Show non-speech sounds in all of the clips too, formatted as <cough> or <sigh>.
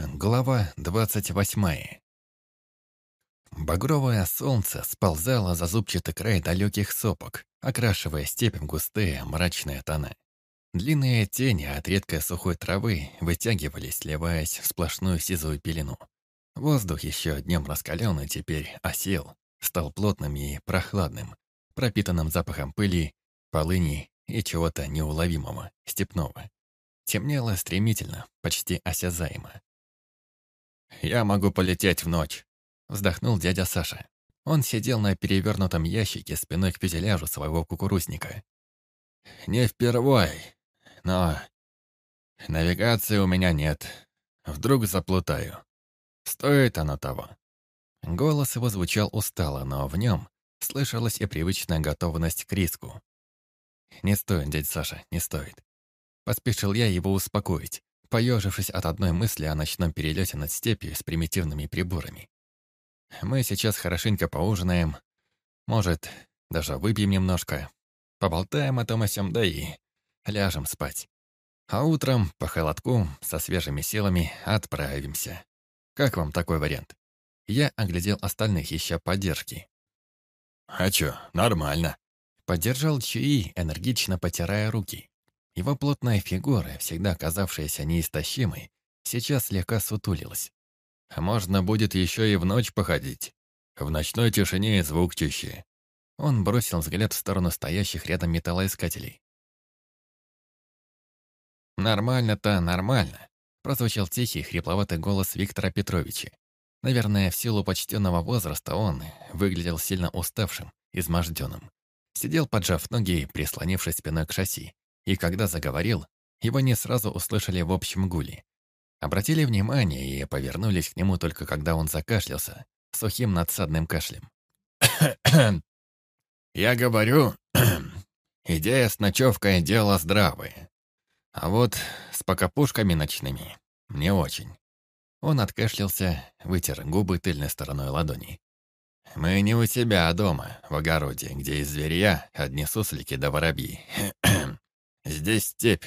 Глава двадцать восьмая. Багровое солнце сползало за зубчатый край далеких сопок, окрашивая степь густые мрачные тона. Длинные тени от редкой сухой травы вытягивались, сливаясь в сплошную сизую пелену. Воздух еще днем раскаленный теперь осел, стал плотным и прохладным, пропитанным запахом пыли, полыни и чего-то неуловимого, степного. Темнело стремительно, почти осязаемо. «Я могу полететь в ночь», — вздохнул дядя Саша. Он сидел на перевернутом ящике спиной к фюзеляжу своего кукурузника. «Не впервой, но навигации у меня нет. Вдруг заплутаю. Стоит оно того». Голос его звучал устало, но в нем слышалась и привычная готовность к риску. «Не стоит, дядя Саша, не стоит». Поспешил я его успокоить, поежившись от одной мысли о ночном перелете над степью с примитивными приборами. Мы сейчас хорошенько поужинаем, может, даже выпьем немножко, поболтаем о том о сём, да и ляжем спать. А утром, по холодку, со свежими силами отправимся. Как вам такой вариант? Я оглядел остальных, ища поддержки. «А чё, нормально», — поддержал Чуи, энергично потирая руки. Его плотная фигура, всегда казавшаяся неистощимой, сейчас слегка сутулилась. «Можно будет еще и в ночь походить. В ночной тишине звук чище». Он бросил взгляд в сторону стоящих рядом металлоискателей. «Нормально-то нормально», — прозвучал тихий, хрипловатый голос Виктора Петровича. Наверное, в силу почтенного возраста он выглядел сильно уставшим, изможденным. Сидел, поджав ноги, прислонившись спиной к шасси, и когда заговорил, его не сразу услышали в общем гуле. Обратили внимание и повернулись к нему только когда он закашлялся, сухим надсадным кашлем. <coughs> «Я говорю, <coughs> идея с ночевкой — дело здравое. А вот с покопушками ночными — не очень». Он откашлялся, вытер губы тыльной стороной ладони. «Мы не у себя, а дома, в огороде, где из зверя одни суслики да воробьи. Здесь степь.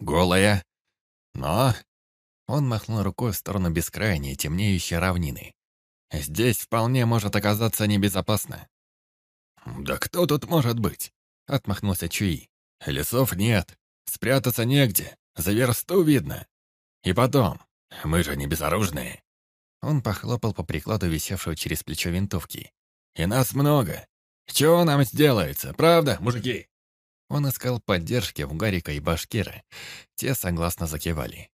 Голая. Но...» Он махнул рукой в сторону бескрайней, темнеющей равнины. «Здесь вполне может оказаться небезопасно». «Да кто тут может быть?» — отмахнулся Чуи. «Лесов нет, спрятаться негде, за версту видно. И потом, мы же не безоружные». Он похлопал по прикладу висевшего через плечо винтовки. «И нас много. Чего нам сделается, правда, мужики?» Он искал поддержки в Гарика и Башкира. Те согласно закивали.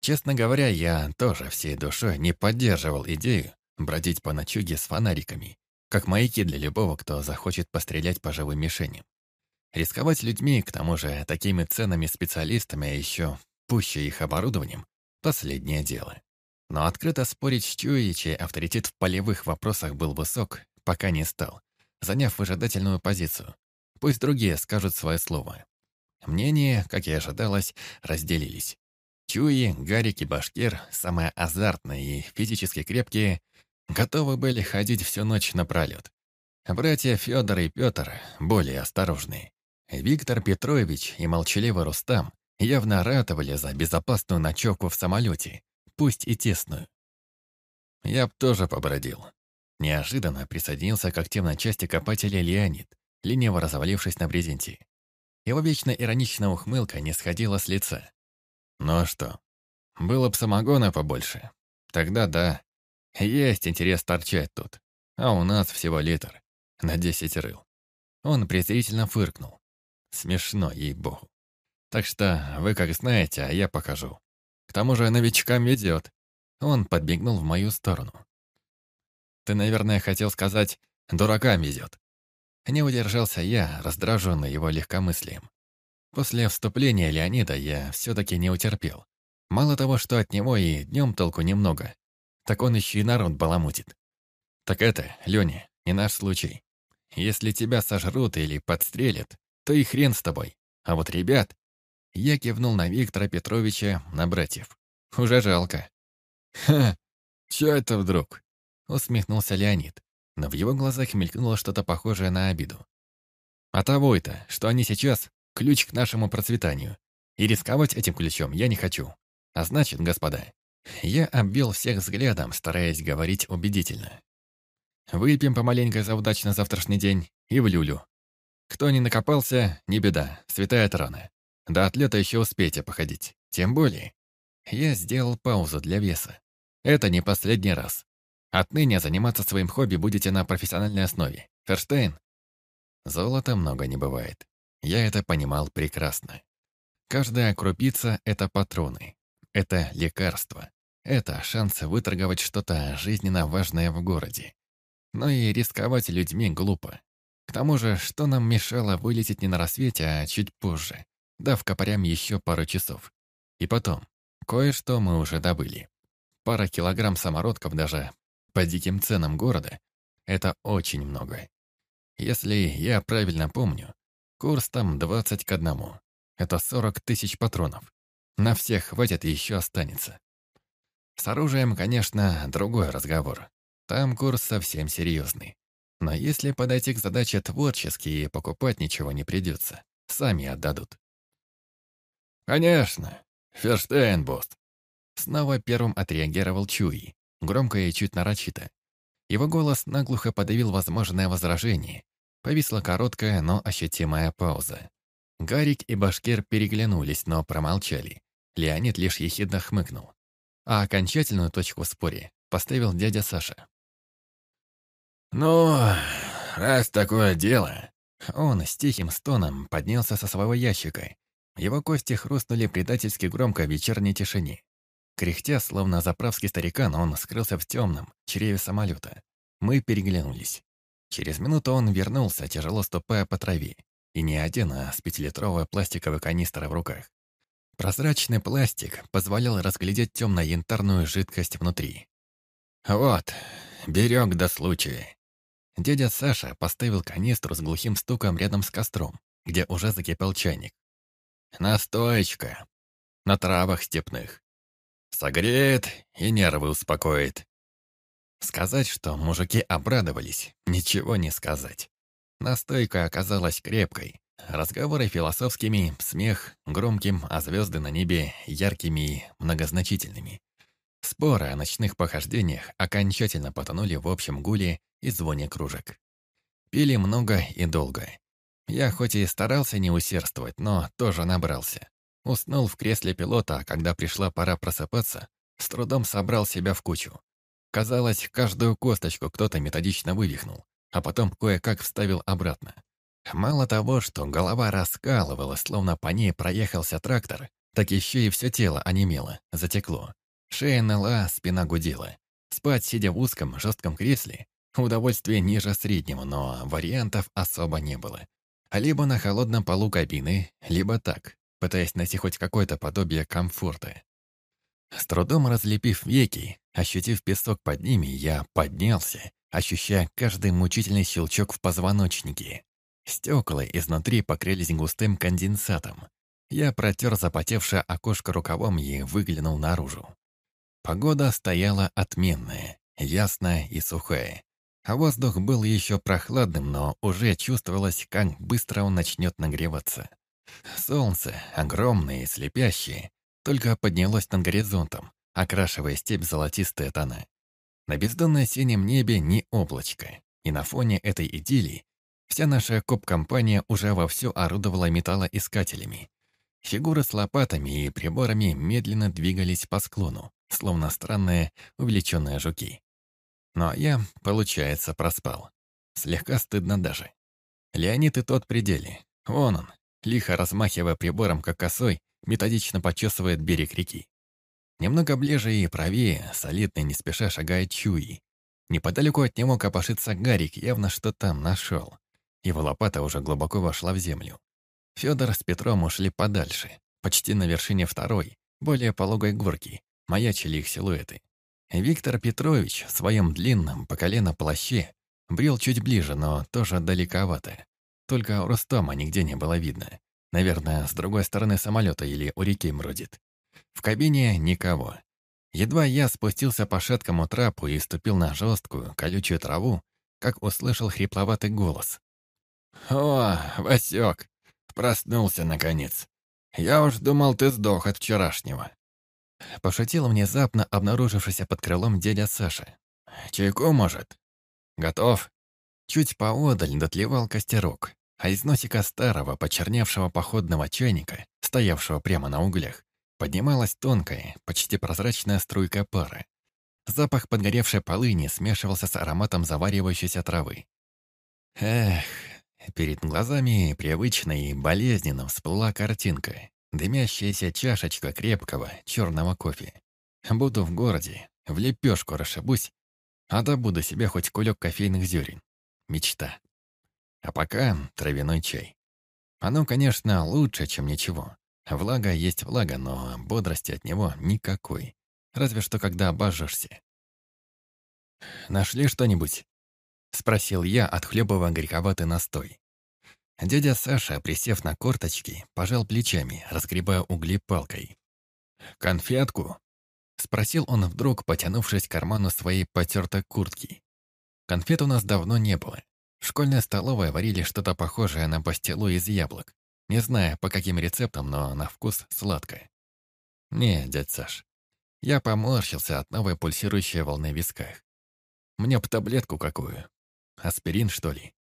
Честно говоря, я тоже всей душой не поддерживал идею бродить по ночуге с фонариками, как маяки для любого, кто захочет пострелять по живым мишеням. Рисковать людьми, к тому же такими ценными специалистами, а еще пуще их оборудованием, последнее дело. Но открыто спорить с Чуи, чей авторитет в полевых вопросах был высок, пока не стал, заняв выжидательную позицию. Пусть другие скажут свое слово. Мнения, как и ожидалось, разделились. Чуи, Гарик и Башкир, самые азартные и физически крепкие, готовы были ходить всю ночь напролет. Братья Федор и Петр более осторожные. Виктор Петрович и молчаливый Рустам явно ратовали за безопасную ночевку в самолете, пусть и тесную. Я б тоже побродил. Неожиданно присоединился к активной части копателя Леонид, лениво развалившись на брезенте. Его вечно ироничная ухмылка не сходила с лица. Ну а что? Было б самогона побольше. Тогда да. Есть интерес торчать тут. А у нас всего литр. На десять рыл. Он презрительно фыркнул. Смешно, ей-богу. Так что вы как знаете, а я покажу. К тому же новичкам ведет. Он подбегнул в мою сторону. Ты, наверное, хотел сказать, дуракам везет. Не удержался я, раздраженный его легкомыслием. После вступления Леонида я все-таки не утерпел. Мало того, что от него и днем толку немного, так он еще и народ баламутит. Так это, Леня, не наш случай. Если тебя сожрут или подстрелят, то и хрен с тобой. А вот ребят... Я кивнул на Виктора Петровича, на братьев. Уже жалко. «Ха, чё это вдруг?» Усмехнулся Леонид но в его глазах мелькнуло что-то похожее на обиду. А того это, что они сейчас — ключ к нашему процветанию. И рисковать этим ключом я не хочу. А значит, господа, Я обвел всех взглядом, стараясь говорить убедительно. Выпьем помаленько за удачный завтрашний день и в люлю. Кто не накопался, не беда, святая рана. До отлета еще успейте походить. Тем более, я сделал паузу для веса. Это не последний раз. Отныне заниматься своим хобби будете на профессиональной основе. Ферштейн? Золота много не бывает. Я это понимал прекрасно. Каждая крупица — это патроны. Это лекарство. Это шанс выторговать что-то жизненно важное в городе. Но и рисковать людьми глупо. К тому же, что нам мешало вылететь не на рассвете, а чуть позже, дав копарям еще пару часов. И потом, кое-что мы уже добыли. Пара килограмм самородков даже по диким ценам города — это очень много. Если я правильно помню, курс там 20 к одному. Это 40 тысяч патронов. На всех хватит и еще останется. С оружием, конечно, другой разговор. Там курс совсем серьезный. Но если подойти к задаче творчески и покупать ничего не придется, сами отдадут. «Конечно. Ферштейн, босс». Снова первым отреагировал Чуи, громко и чуть нарочито. Его голос наглухо подавил возможное возражение. Повисла короткая, но ощутимая пауза. Гарик и Башкир переглянулись, но промолчали. Леонид лишь ехидно хмыкнул. А окончательную точку в споре поставил дядя Саша. «Ну, раз такое дело...» Он с тихим стоном поднялся со своего ящика. Его кости хрустнули предательски громко в вечерней тишине. Кряхтя, словно заправский старикан, он скрылся в темном чреве самолета. Мы переглянулись. Через минуту он вернулся, тяжело ступая по траве. И не один, а с пятилитровой пластиковой канистрой в руках. Прозрачный пластик позволял разглядеть темно-янтарную жидкость внутри. «Вот, берег до случая». Дядя Саша поставил канистру с глухим стуком рядом с костром, где уже закипел чайник. «Настоечка. На травах степных. Согреет и нервы успокоит». Сказать, что мужики обрадовались, ничего не сказать. Настойка оказалась крепкой. Разговоры философскими, смех громким, а звезды на небе яркими и многозначительными. Споры о ночных похождениях окончательно потонули в общем гуле и звоне кружек. Пили много и долго. Я хоть и старался не усердствовать, но тоже набрался. Уснул в кресле пилота, а когда пришла пора просыпаться, с трудом собрал себя в кучу. Казалось, каждую косточку кто-то методично вывихнул а потом кое-как вставил обратно. Мало того, что голова раскалывалась, словно по ней проехался трактор, так еще и все тело онемело, затекло. Шея ныла, спина гудела. Спать, сидя в узком, жестком кресле, удовольствие ниже среднего, но вариантов особо не было. Либо на холодном полу кабины, либо так, пытаясь найти хоть какое-то подобие комфорта. С трудом разлепив веки, ощутив песок под ними, я поднялся ощущая каждый мучительный щелчок в позвоночнике. Стекла изнутри покрылись густым конденсатом. Я протер запотевшее окошко рукавом и выглянул наружу. Погода стояла отменная, ясная и сухая. А воздух был еще прохладным, но уже чувствовалось, как быстро он начнет нагреваться. Солнце, огромное и слепящее, только поднялось над горизонтом, окрашивая степь золотистые тона. На бездонно-синем небе ни облачко. И на фоне этой идиллии вся наша коп-компания уже вовсю орудовала металлоискателями. Фигуры с лопатами и приборами медленно двигались по склону, словно странные увлеченные жуки. Но я, получается, проспал. Слегка стыдно даже. Леонид и тот пределе. Вон он, лихо размахивая прибором как косой, методично почесывает берег реки. Немного ближе и правее, солидно не спеша шагает Чуи. Неподалеку от него копошится Гарик, явно что там нашел. Его лопата уже глубоко вошла в землю. Федор с Петром ушли подальше, почти на вершине второй, более пологой горки, маячили их силуэты. Виктор Петрович в своем длинном, по колено плаще брел чуть ближе, но тоже далековато. Только Рустама нигде не было видно. Наверное, с другой стороны самолета или у реки мродит. В кабине никого. Едва я спустился по шаткому трапу и ступил на жесткую, колючую траву, как услышал хрипловатый голос. «О, Васек, проснулся наконец. Я уж думал, ты сдох от вчерашнего». Пошутил внезапно обнаружившийся под крылом дядя Саша. «Чайку, может?» «Готов?» Чуть поодаль дотлевал костерок, а из носика старого, почерневшего походного чайника, стоявшего прямо на углях, поднималась тонкая, почти прозрачная струйка пара. Запах подгоревшей полыни смешивался с ароматом заваривающейся травы. Эх, перед глазами привычно и болезненно всплыла картинка. Дымящаяся чашечка крепкого черного кофе. Буду в городе, в лепешку расшибусь, а добуду себе хоть кулек кофейных зерен. Мечта. А пока травяной чай. Оно, конечно, лучше, чем ничего. Влага есть влага, но бодрости от него никакой. Разве что когда обожжешься. «Нашли что-нибудь?» — спросил я, отхлебывая горьковатый настой. Дядя Саша, присев на корточки, пожал плечами, разгребая угли палкой. «Конфетку?» — спросил он вдруг, потянувшись к карману своей потертой куртки. Конфет у нас давно не было. Школьной столовой варили что-то похожее на пастилу из яблок. Не знаю, по каким рецептам, но на вкус сладкое. Не, дядь Саш. Я поморщился от новой пульсирующей волны в висках. Мне б таблетку какую. Аспирин, что ли?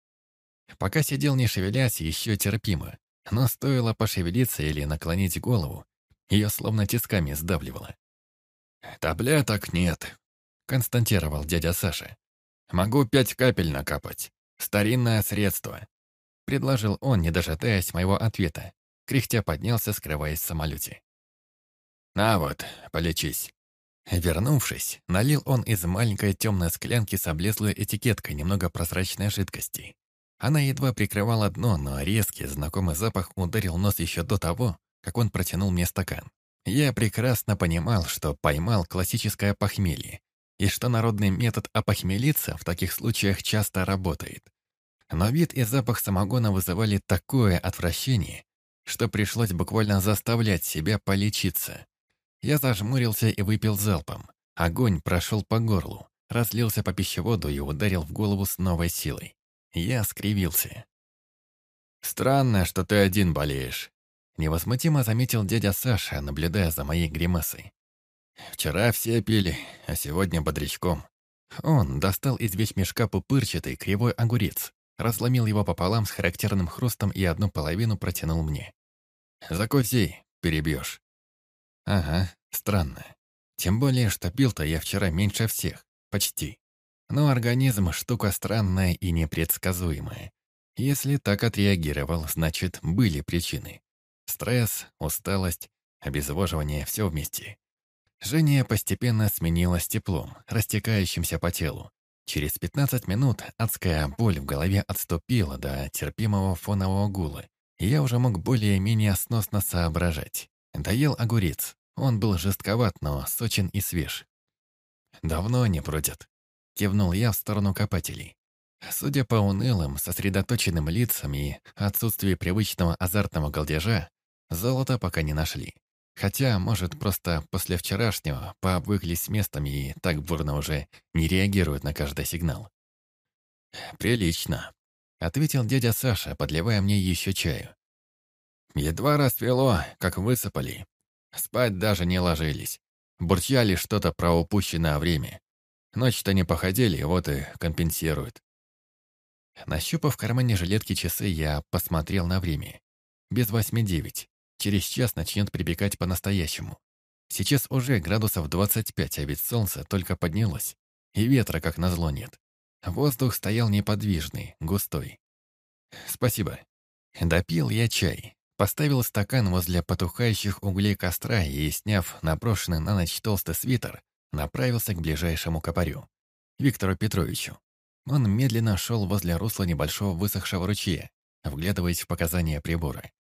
Пока сидел не шевелясь, еще терпимо. Но стоило пошевелиться или наклонить голову, ее словно тисками сдавливало. «Таблеток нет», — константировал дядя Саша. «Могу пять капель накапать. Старинное средство», — предложил он, не дожидаясь моего ответа. Кряхтя поднялся, скрываясь в самолете. «На вот, полечись». Вернувшись, налил он из маленькой темной склянки с облезлой этикеткой немного прозрачной жидкости. Она едва прикрывала дно, но резкий, знакомый запах ударил нос еще до того, как он протянул мне стакан. Я прекрасно понимал, что поймал классическое похмелье, и что народный метод опохмелиться в таких случаях часто работает. Но вид и запах самогона вызывали такое отвращение, что пришлось буквально заставлять себя полечиться. Я зажмурился и выпил залпом. Огонь прошел по горлу, разлился по пищеводу и ударил в голову с новой силой. Я скривился. «Странно, что ты один болеешь», — невозмутимо заметил дядя Саша, наблюдая за моей гримасой. «Вчера все пили, а сегодня бодрячком». Он достал из вещмешка пупырчатый кривой огурец, разломил его пополам с характерным хрустом и одну половину протянул мне. «Закуси, перебьешь». «Ага, странно. Тем более, что пил-то я вчера меньше всех. Почти. Но организм — штука странная и непредсказуемая. Если так отреагировал, значит, были причины. Стресс, усталость, обезвоживание — все вместе. Жжение постепенно сменилось теплом, растекающимся по телу. Через 15 минут адская боль в голове отступила до терпимого фонового гула, и я уже мог более-менее сносно соображать. Доел огурец. Он был жестковат, но сочен и свеж. «Давно не бродят», Кивнул я в сторону копателей. Судя по унылым, сосредоточенным лицам и отсутствию привычного азартного голдежа, золота пока не нашли. Хотя, может, просто после вчерашнего пообвыклись местами и так бурно уже не реагируют на каждый сигнал. «Прилично», — ответил дядя Саша, подливая мне еще чаю. Едва рассвело, как высыпали. Спать даже не ложились. Бурчали что-то про упущенное время. Ночь-то не походили, вот и компенсируют. Нащупав в кармане жилетки часы, я посмотрел на время. Без восьми девять. Через час начнет прибегать по-настоящему. Сейчас уже градусов 25, а ведь солнце только поднялось. И ветра, как назло, нет. Воздух стоял неподвижный, густой. «Спасибо». Допил я чай. Поставил стакан возле потухающих углей костра и, сняв наброшенный на ночь толстый свитер, направился к ближайшему копарю, Виктору Петровичу. Он медленно шел возле русла небольшого высохшего ручья, вглядываясь в показания прибора.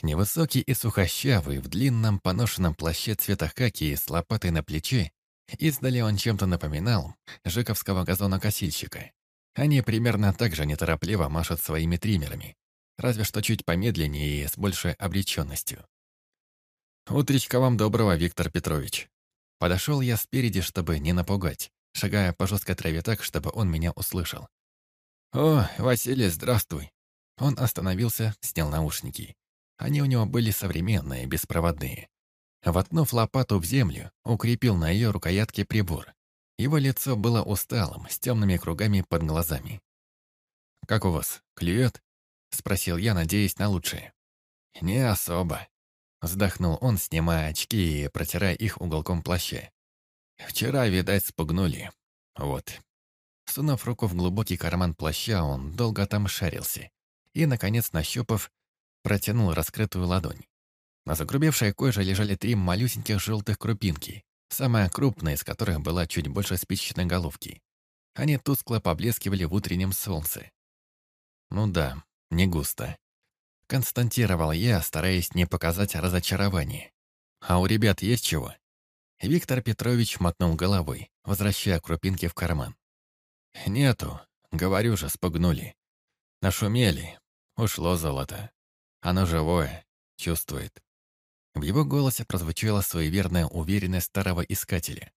Невысокий и сухощавый, в длинном поношенном плаще цвета хаки с лопатой на плече, издали он чем-то напоминал жиковского газонокосильщика. Они примерно так же неторопливо машут своими триммерами, разве что чуть помедленнее и с большей обреченностью. «Утречка вам доброго, Виктор Петрович», Подошел я спереди, чтобы не напугать, шагая по жесткой траве так, чтобы он меня услышал. «О, Василий, здравствуй!» Он остановился, снял наушники. Они у него были современные, беспроводные. Воткнув лопату в землю, укрепил на ее рукоятке прибор. Его лицо было усталым, с темными кругами под глазами. «Как у вас, клюет?» — спросил я, надеясь на лучшее. «Не особо», — вздохнул он, снимая очки и протирая их уголком плаща. «Вчера, видать, спугнули. Вот». Сунув руку в глубокий карман плаща, он долго там шарился и, наконец, нащупав, протянул раскрытую ладонь. На загрубевшей коже лежали три малюсеньких желтых крупинки, самая крупная из которых была чуть больше спичечной головки. Они тускло поблескивали в утреннем солнце. Ну да, не густо. Константировал я, стараясь не показать разочарование. А у ребят есть чего? Виктор Петрович мотнул головой, возвращая крупинки в карман. «Нету, говорю же, спугнули. Нашумели, ушло золото. Оно живое, чувствует. В его голосе прозвучала суеверная уверенность старого искателя.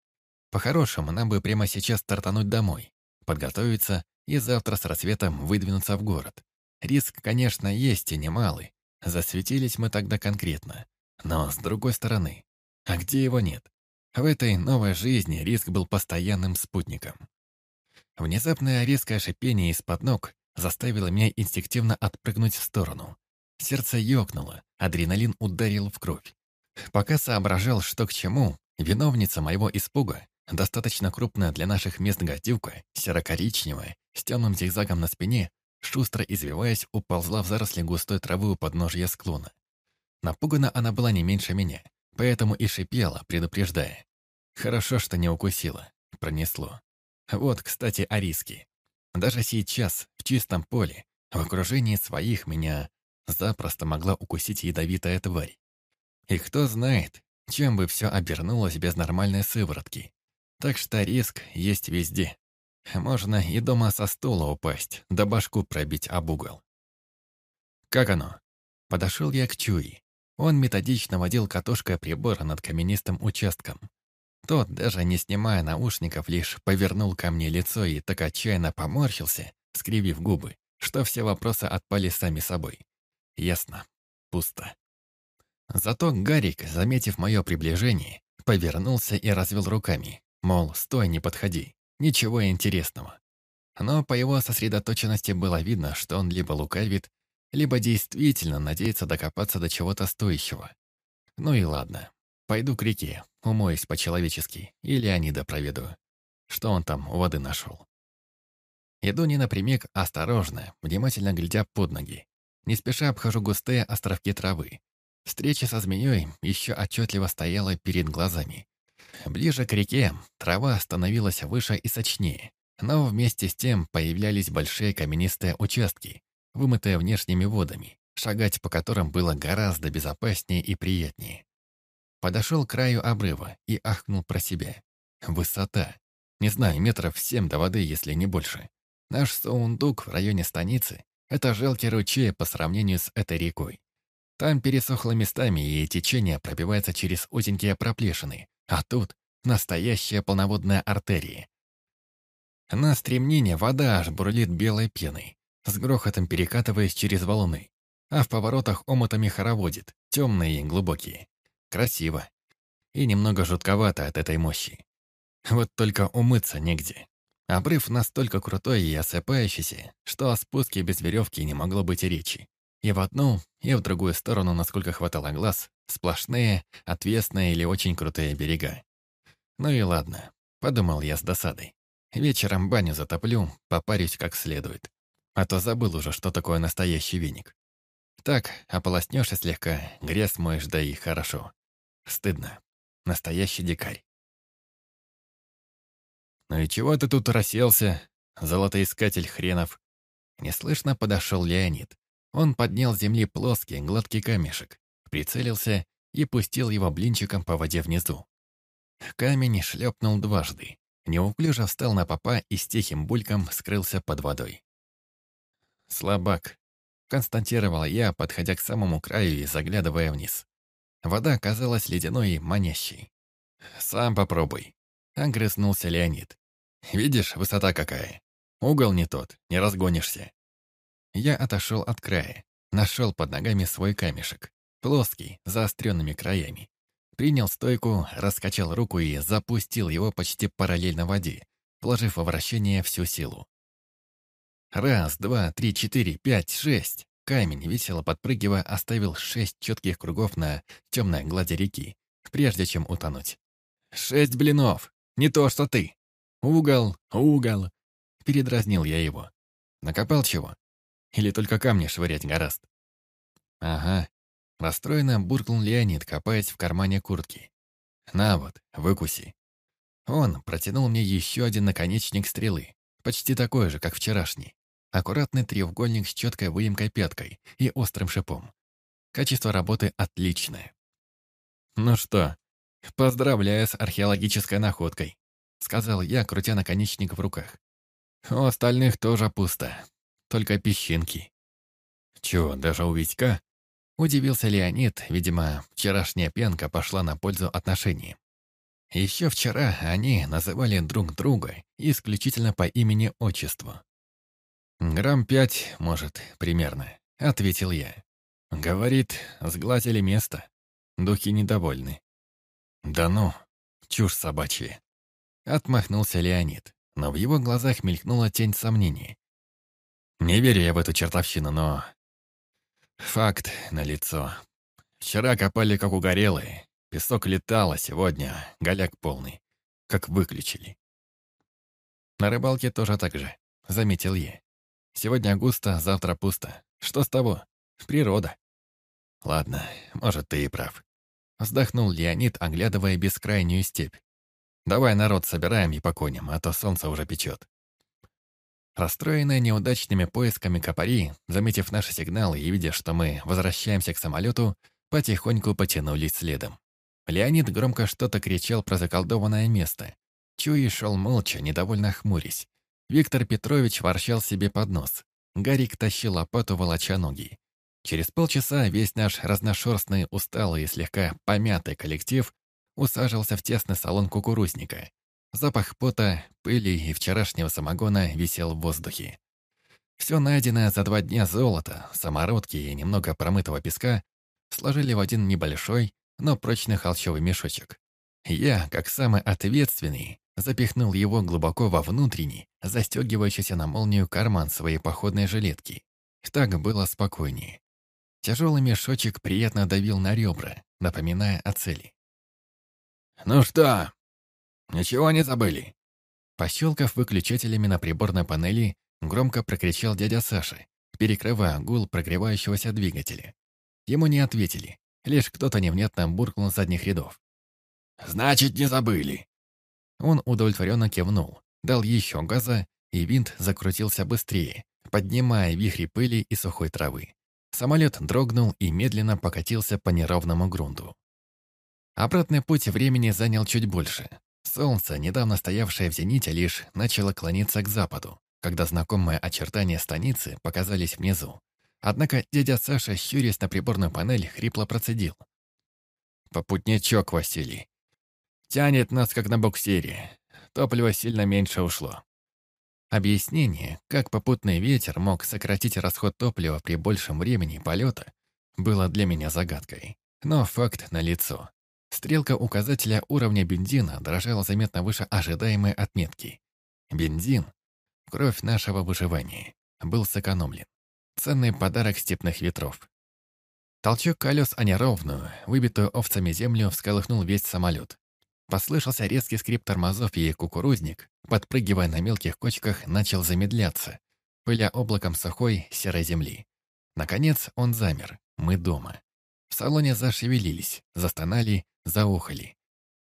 По-хорошему, нам бы прямо сейчас стартануть домой, подготовиться и завтра с рассветом выдвинуться в город. Риск, конечно, есть и немалый. Засветились мы тогда конкретно. Но, с другой стороны, а где его нет? В этой новой жизни риск был постоянным спутником. Внезапное резкое шипение из-под ног заставило меня инстинктивно отпрыгнуть в сторону. Сердце ёкнуло, адреналин ударил в кровь. Пока соображал, что к чему, виновница моего испуга, достаточно крупная для наших мест гадюка, серо-коричневая, с темным зигзагом на спине, шустро извиваясь, уползла в заросли густой травы у подножья склона. Напугана она была не меньше меня, поэтому и шипела, предупреждая. Хорошо, что не укусила. Пронесло. Вот, кстати, о риске. Даже сейчас, в чистом поле, в окружении своих меня запросто могла укусить ядовитая тварь. И кто знает, чем бы все обернулось без нормальной сыворотки. Так что риск есть везде. Можно и дома со стула упасть, да башку пробить об угол. Как оно? Подошел я к Чуи. Он методично водил катушкой прибора над каменистым участком. Тот, даже не снимая наушников, лишь повернул ко мне лицо и так отчаянно поморщился, скривив губы, что все вопросы отпали сами собой. Ясно. Пусто. Зато Гарик, заметив мое приближение, повернулся и развел руками, мол, стой, не подходи, ничего интересного. Но по его сосредоточенности было видно, что он либо лукавит, либо действительно надеется докопаться до чего-то стоящего. Ну и ладно, пойду к реке, умоюсь по-человечески, и Леонида проведу. Что он там у воды нашел? Иду не напрямик, а осторожно, внимательно глядя под ноги. Не спеша обхожу густые островки травы. Встреча со змеей еще отчетливо стояла перед глазами. Ближе к реке трава становилась выше и сочнее, но вместе с тем появлялись большие каменистые участки, вымытые внешними водами, шагать по которым было гораздо безопаснее и приятнее. Подошел к краю обрыва и ахнул про себя. Высота. Не знаю, метров семь до воды, если не больше. Наш Соундук в районе станицы это жалкий ручей по сравнению с этой рекой. Там пересохло местами, и течение пробивается через узенькие проплешины, а тут настоящая полноводная артерия. На стремнине вода аж бурлит белой пеной, с грохотом перекатываясь через волны, а в поворотах омутами хороводит, темные и глубокие. Красиво. И немного жутковато от этой мощи. Вот только умыться негде. Обрыв настолько крутой и осыпающийся, что о спуске без веревки не могло быть и речи. И в одну, и в другую сторону, насколько хватало глаз, сплошные, отвесные или очень крутые берега. Ну и ладно, подумал я с досадой. Вечером баню затоплю, попарюсь как следует. А то забыл уже, что такое настоящий веник. Так, ополоснешься слегка, грязь моешь, да и хорошо. Стыдно. Настоящий дикарь. «Ну и чего ты тут расселся, золотоискатель хренов?» Неслышно подошел Леонид. Он поднял с земли плоский, гладкий камешек, прицелился и пустил его блинчиком по воде внизу. Камень шлепнул дважды. Неуклюже встал на попа и с тихим бульком скрылся под водой. «Слабак», — констатировал я, подходя к самому краю и заглядывая вниз. Вода казалась ледяной и манящей. «Сам попробуй», Огрызнулся Леонид. «Видишь, высота какая? Угол не тот, не разгонишься». Я отошел от края, нашел под ногами свой камешек. Плоский, заостренными краями. Принял стойку, раскачал руку и запустил его почти параллельно воде, вложив во вращение всю силу. Раз, два, три, четыре, пять, шесть. Камень, весело подпрыгивая, оставил шесть четких кругов на темной глади реки, прежде чем утонуть. «Шесть блинов! Не то, что ты! Угол, угол!» Передразнил я его. «Накопал чего? Или только камни швырять гораст?» «Ага». Расстроенно буркнул Леонид, копаясь в кармане куртки. «На вот, выкуси». Он протянул мне еще один наконечник стрелы, почти такой же, как вчерашний. Аккуратный треугольник с четкой выемкой пяткой и острым шипом. Качество работы отличное. «Ну что, поздравляю с археологической находкой», сказал я, крутя наконечник в руках. «У остальных тоже пусто, только песчинки». «Чего, даже у Витька?» Удивился Леонид, видимо, вчерашняя пенка пошла на пользу отношениям. Еще вчера они называли друг друга исключительно по имени-отчеству. «Грамм пять, может, примерно», — ответил я. Говорит, сглазили место. Духи недовольны. «Да ну, чушь собачья». Отмахнулся Леонид, но в его глазах мелькнула тень сомнений. Не верю я в эту чертовщину, но... Факт налицо. Вчера копали как угорелые. Песок летал, а сегодня голяк полный. Как выключили. На рыбалке тоже так же, заметил я. Сегодня густо, завтра пусто. Что с того? Природа. Ладно, может, ты и прав. Вздохнул Леонид, оглядывая бескрайнюю степь. Давай народ собираем и по коням, а то солнце уже печет. Расстроенная неудачными поисками Капари, заметив наши сигналы и видя, что мы возвращаемся к самолету, потихоньку потянулись следом. Леонид громко что-то кричал про заколдованное место. Чуи шел молча, недовольно хмурясь. Виктор Петрович ворчал себе под нос. Гарик тащил лопату, волоча ноги. Через полчаса весь наш разношерстный, усталый и слегка помятый коллектив усаживался в тесный салон кукурузника. Запах пота, пыли и вчерашнего самогона висел в воздухе. Все найденное за два дня золото, самородки и немного промытого песка сложили в один небольшой, но прочный холщовый мешочек. Я, как самый ответственный, запихнул его глубоко во внутренний, застегивающийся на молнию карман своей походной жилетки. Так было спокойнее. Тяжелый мешочек приятно давил на ребра, напоминая о цели. «Ну что, ничего не забыли?» Пощелкав выключателями на приборной панели, громко прокричал дядя Саша, перекрывая гул прогревающегося двигателя. Ему не ответили, лишь кто-то невнятно буркнул с задних рядов. «Значит, не забыли!» Он удовлетворенно кивнул, дал еще газа, и винт закрутился быстрее, поднимая вихри пыли и сухой травы. Самолет дрогнул и медленно покатился по неровному грунту. Обратный путь времени занял чуть больше. Солнце, недавно стоявшее в зените, лишь начало клониться к западу, когда знакомые очертания станицы показались внизу. Однако дядя Саша, щурясь на приборную панель, хрипло процедил. «Попутничок, Василий. Тянет нас, как на буксире. Топлива сильно меньше ушло». Объяснение, как попутный ветер мог сократить расход топлива при большем времени полета, было для меня загадкой. Но факт налицо. Стрелка указателя уровня бензина дрожала заметно выше ожидаемой отметки. Бензин — кровь нашего выживания, был сэкономлен. Ценный подарок степных ветров. Толчок колес о неровную, выбитую овцами землю, всколыхнул весь самолет. Послышался резкий скрип тормозов, и кукурузник, подпрыгивая на мелких кочках, начал замедляться, пыля облаком сухой серой земли. Наконец он замер. Мы дома. В салоне зашевелились, застонали, заухали.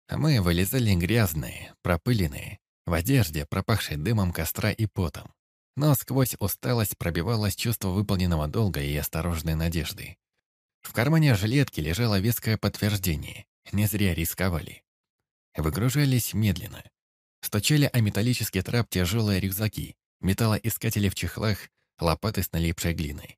А мы вылезали грязные, пропыленные, в одежде, пропахшей дымом костра и потом. Но сквозь усталость пробивалось чувство выполненного долга и осторожной надежды. В кармане жилетки лежало веское подтверждение. Не зря рисковали. Выгружались медленно. Стучали о металлический трап тяжелые рюкзаки, металлоискатели в чехлах, лопаты с налипшей глиной.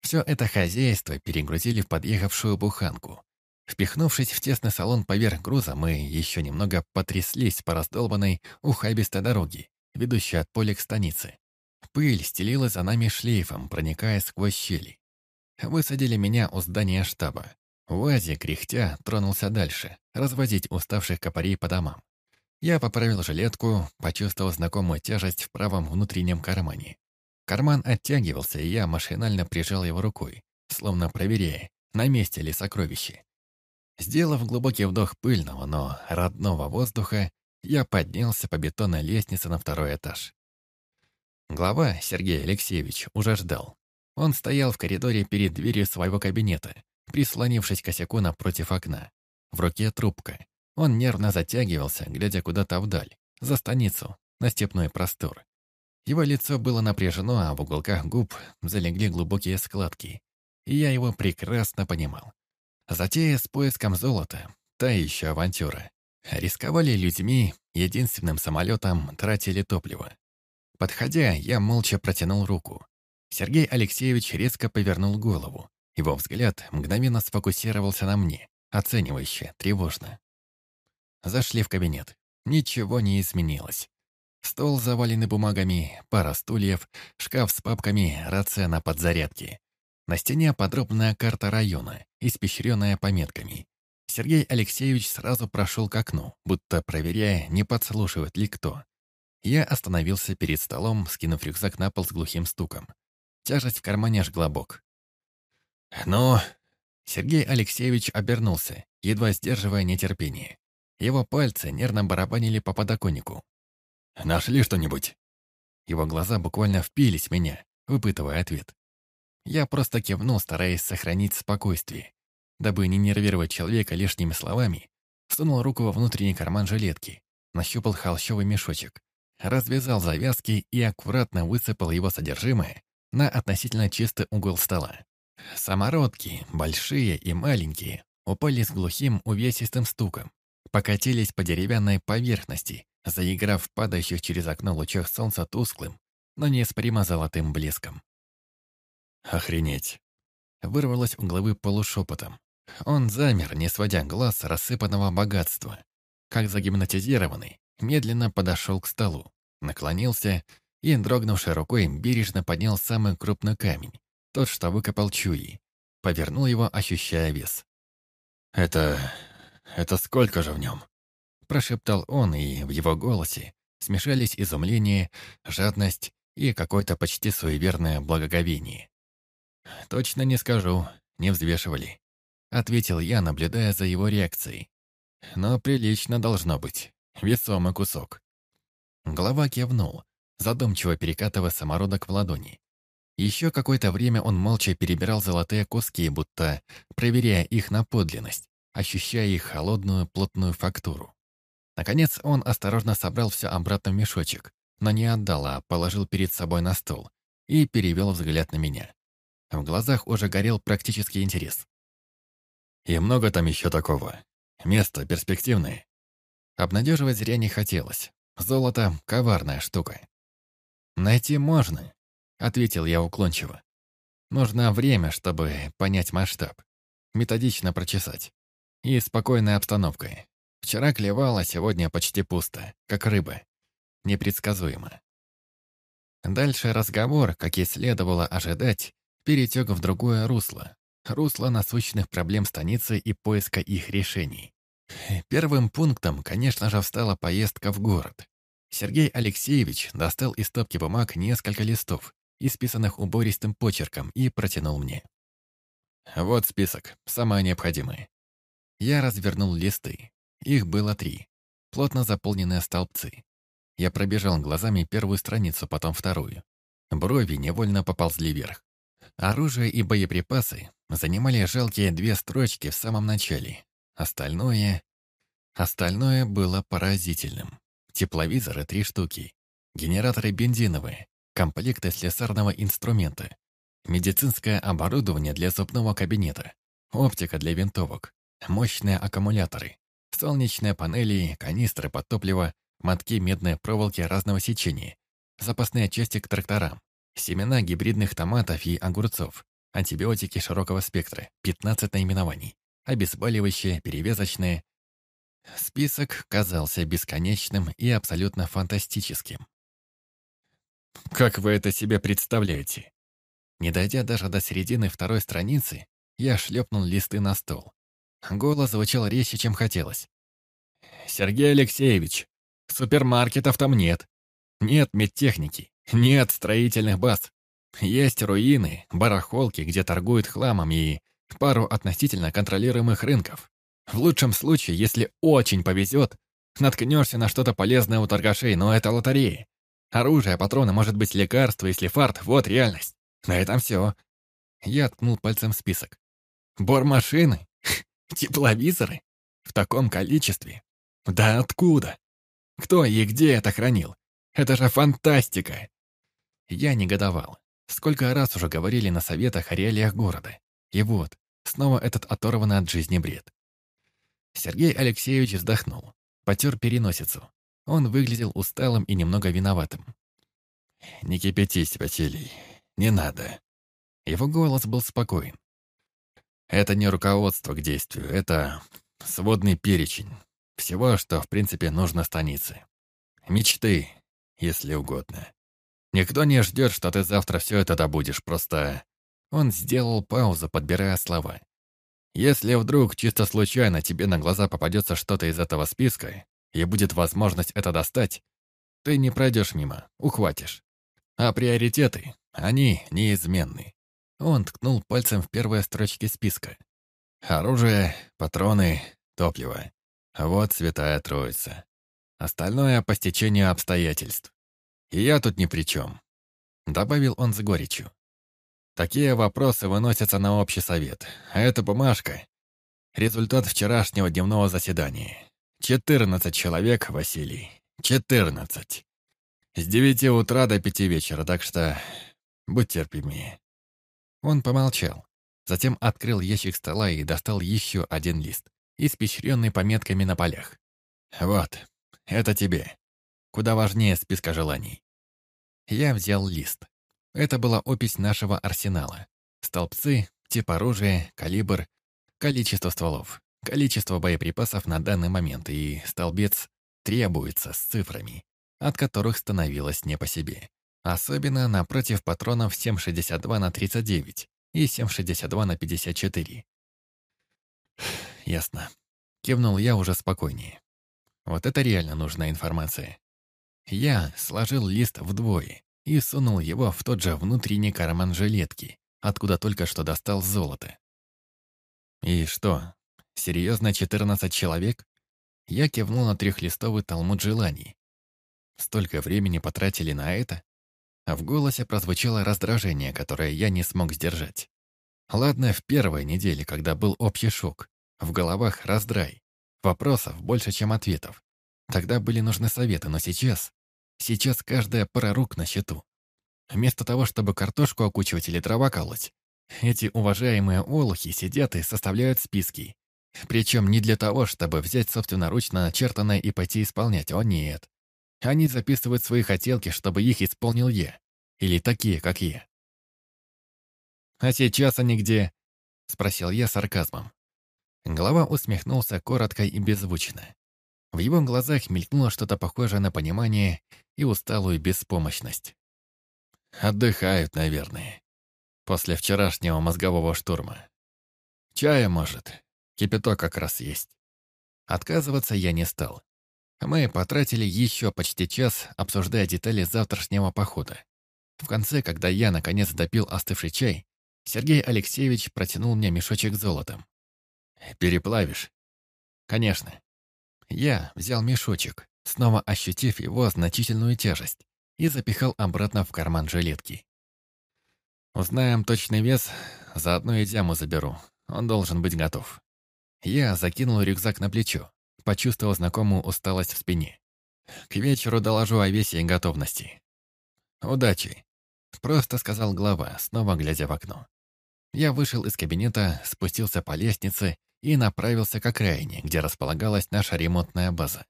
Все это хозяйство перегрузили в подъехавшую буханку. Впихнувшись в тесный салон поверх груза, мы еще немного потряслись по раздолбанной, ухабистой дороге, ведущей от поля к станице. Пыль стелила за нами шлейфом, проникая сквозь щели. Высадили меня у здания штаба. Уази, кряхтя, тронулся дальше, развозить уставших копарей по домам. Я поправил жилетку, почувствовал знакомую тяжесть в правом внутреннем кармане. Карман оттягивался, и я машинально прижал его рукой, словно проверяя, на месте ли сокровище. Сделав глубокий вдох пыльного, но родного воздуха, я поднялся по бетонной лестнице на второй этаж. Глава, Сергей Алексеевич, уже ждал. Он стоял в коридоре перед дверью своего кабинета, прислонившись косяку напротив окна. В руке трубка. Он нервно затягивался, глядя куда-то вдаль, за станицу, на степной простор. Его лицо было напряжено, а в уголках губ залегли глубокие складки. И я его прекрасно понимал. Затея с поиском золота — та еще авантюра. Рисковали людьми, единственным самолетом тратили топливо. Подходя, я молча протянул руку. Сергей Алексеевич резко повернул голову. Его взгляд мгновенно сфокусировался на мне, оценивающе, тревожно. Зашли в кабинет. Ничего не изменилось. Стол заваленный бумагами, пара стульев, шкаф с папками, рация на подзарядке. На стене подробная карта района, испещренная пометками. Сергей Алексеевич сразу прошел к окну, будто проверяя, не подслушивает ли кто. Я остановился перед столом, скинув рюкзак на пол с глухим стуком. Тяжесть в кармане жгла бок. «Ну?» Сергей Алексеевич обернулся, едва сдерживая нетерпение. Его пальцы нервно барабанили по подоконнику. «Нашли что-нибудь?» Его глаза буквально впились в меня, выпытывая ответ. Я просто кивнул, стараясь сохранить спокойствие. Дабы не нервировать человека лишними словами, сунул руку во внутренний карман жилетки, нащупал холщовый мешочек, развязал завязки и аккуратно высыпал его содержимое на относительно чистый угол стола. Самородки, большие и маленькие, упали с глухим увесистым стуком, покатились по деревянной поверхности, заиграв падающих через окно лучах солнца тусклым, но неоспоримо золотым блеском. «Охренеть!» Вырвалось у главы полушепотом. Он замер, не сводя глаз с рассыпанного богатства. Как загипнотизированный, медленно подошел к столу, наклонился и, дрогнувшей рукой, бережно поднял самый крупный камень, тот, что выкопал Чуи. Повернул его, ощущая вес. «Это... это сколько же в нем?» Прошептал он, и в его голосе смешались изумление, жадность и какое-то почти суеверное благоговение. «Точно не скажу, не взвешивали», — ответил я, наблюдая за его реакцией. «Но прилично должно быть. Весомый кусок». Голова кивнул, задумчиво перекатывая самородок в ладони. Еще какое-то время он молча перебирал золотые куски, будто проверяя их на подлинность, ощущая их холодную плотную фактуру. Наконец он осторожно собрал все обратно в мешочек, но не отдал, а положил перед собой на стол и перевел взгляд на меня. В глазах уже горел практический интерес. «И много там еще такого. Место перспективное». Обнадеживать зря не хотелось. Золото — коварная штука. «Найти можно», — ответил я уклончиво. «Нужно время, чтобы понять масштаб, методично прочесать. И спокойная обстановка. Вчера клевало, а сегодня почти пусто, как рыба. Непредсказуемо». Дальше разговор, как и следовало ожидать, перетек в другое русло. Русло насущных проблем станицы и поиска их решений. Первым пунктом, конечно же, встала поездка в город. Сергей Алексеевич достал из стопки бумаг несколько листов, исписанных убористым почерком, и протянул мне. Вот список, самое необходимое. Я развернул листы. Их было три. Плотно заполненные столбцы. Я пробежал глазами первую страницу, потом вторую. Брови невольно поползли вверх. Оружие и боеприпасы занимали жалкие две строчки в самом начале. Остальное... Остальное было поразительным. Тепловизоры три штуки. Генераторы бензиновые. Комплекты слесарного инструмента. Медицинское оборудование для зубного кабинета. Оптика для винтовок. Мощные аккумуляторы. Солнечные панели, канистры под топливо, мотки медной проволоки разного сечения. Запасные части к тракторам. Семена гибридных томатов и огурцов. Антибиотики широкого спектра. 15 наименований. Обезболивающие, перевязочные. Список казался бесконечным и абсолютно фантастическим. Как вы это себе представляете? Не дойдя даже до середины второй страницы, Я шлепнул листы на стол. Голос звучал резче, чем хотелось. «Сергей Алексеевич, супермаркетов там нет. Нет медтехники, нет строительных баз. Есть руины, барахолки, где торгуют хламом и пару относительно контролируемых рынков. В лучшем случае, если очень повезет, наткнешься на что-то полезное у торгашей, но это лотерея. Оружие, патроны, может быть, лекарства, если фарт, вот реальность. На этом все. Я ткнул пальцем в список. Бормашины? <laughs> Тепловизоры? В таком количестве? Да откуда? Кто и где это хранил? Это же фантастика! Я негодовал. Сколько раз уже говорили на советах о реалиях города. И вот, снова этот оторванный от жизни бред. Сергей Алексеевич вздохнул, потер переносицу. Он выглядел усталым и немного виноватым. «Не кипятись, Василий, не надо». Его голос был спокоен. Это не руководство к действию, это сводный перечень. Всего, что, в принципе, нужно станице. Мечты, если угодно. Никто не ждет, что ты завтра все это добудешь, просто... Он сделал паузу, подбирая слова. Если вдруг чисто случайно тебе на глаза попадется что-то из этого списка, и будет возможность это достать, ты не пройдешь мимо, ухватишь. А приоритеты, они неизменны. Он ткнул пальцем в первые строчки списка. Оружие, патроны, топливо. Вот святая троица. Остальное по стечению обстоятельств. И я тут ни при чем. Добавил он с горечью. Такие вопросы выносятся на общий совет. А эта бумажка — результат вчерашнего дневного заседания. Четырнадцать человек, Василий. Четырнадцать. С девяти утра до пяти вечера, так что будь терпимее. Он помолчал. Затем открыл ящик стола и достал еще один лист, испещренный пометками на полях. «Вот, это тебе. Куда важнее списка желаний». Я взял лист. Это была опись нашего арсенала. Столбцы, тип оружия, калибр, количество стволов, количество боеприпасов на данный момент и столбец требуется с цифрами, от которых становилось не по себе. Особенно напротив патронов 7,62 на 39 и 7,62 на 54. Ясно. Кивнул я уже спокойнее. Вот это реально нужная информация. Я сложил лист вдвое и сунул его в тот же внутренний карман жилетки, откуда только что достал золото. И что, серьезно 14 человек? Я кивнул на трехлистовый талмуд желаний. Столько времени потратили на это? а в голосе прозвучало раздражение, которое я не смог сдержать. Ладно, в первой неделе, когда был общий шок, в головах раздрай, вопросов больше, чем ответов. Тогда были нужны советы, но сейчас... Сейчас каждая пара рук на счету. Вместо того, чтобы картошку окучивать или дрова колоть, эти уважаемые олухи сидят и составляют списки. Причем не для того, чтобы взять собственноручно начертанное и пойти исполнять, о нет. Они записывают свои хотелки, чтобы их исполнил я. Или такие, как я. «А сейчас они где?» — спросил я сарказмом. Глава усмехнулся коротко и беззвучно. В его глазах мелькнуло что-то похожее на понимание и усталую беспомощность. «Отдыхают, наверное. После вчерашнего мозгового штурма. Чая, может. Кипяток как раз есть». Отказываться я не стал. Мы потратили еще почти час, обсуждая детали завтрашнего похода. В конце, когда я, наконец, допил остывший чай, Сергей Алексеевич протянул мне мешочек золотом. «Переплавишь?» «Конечно». Я взял мешочек, снова ощутив его значительную тяжесть, и запихал обратно в карман жилетки. «Узнаем точный вес, заодно и дяму заберу. Он должен быть готов». Я закинул рюкзак на плечо, почувствовал знакомую усталость в спине. К вечеру доложу о весе и готовности. «Удачи!» — просто сказал глава, снова глядя в окно. Я вышел из кабинета, спустился по лестнице и направился к окраине, где располагалась наша ремонтная база.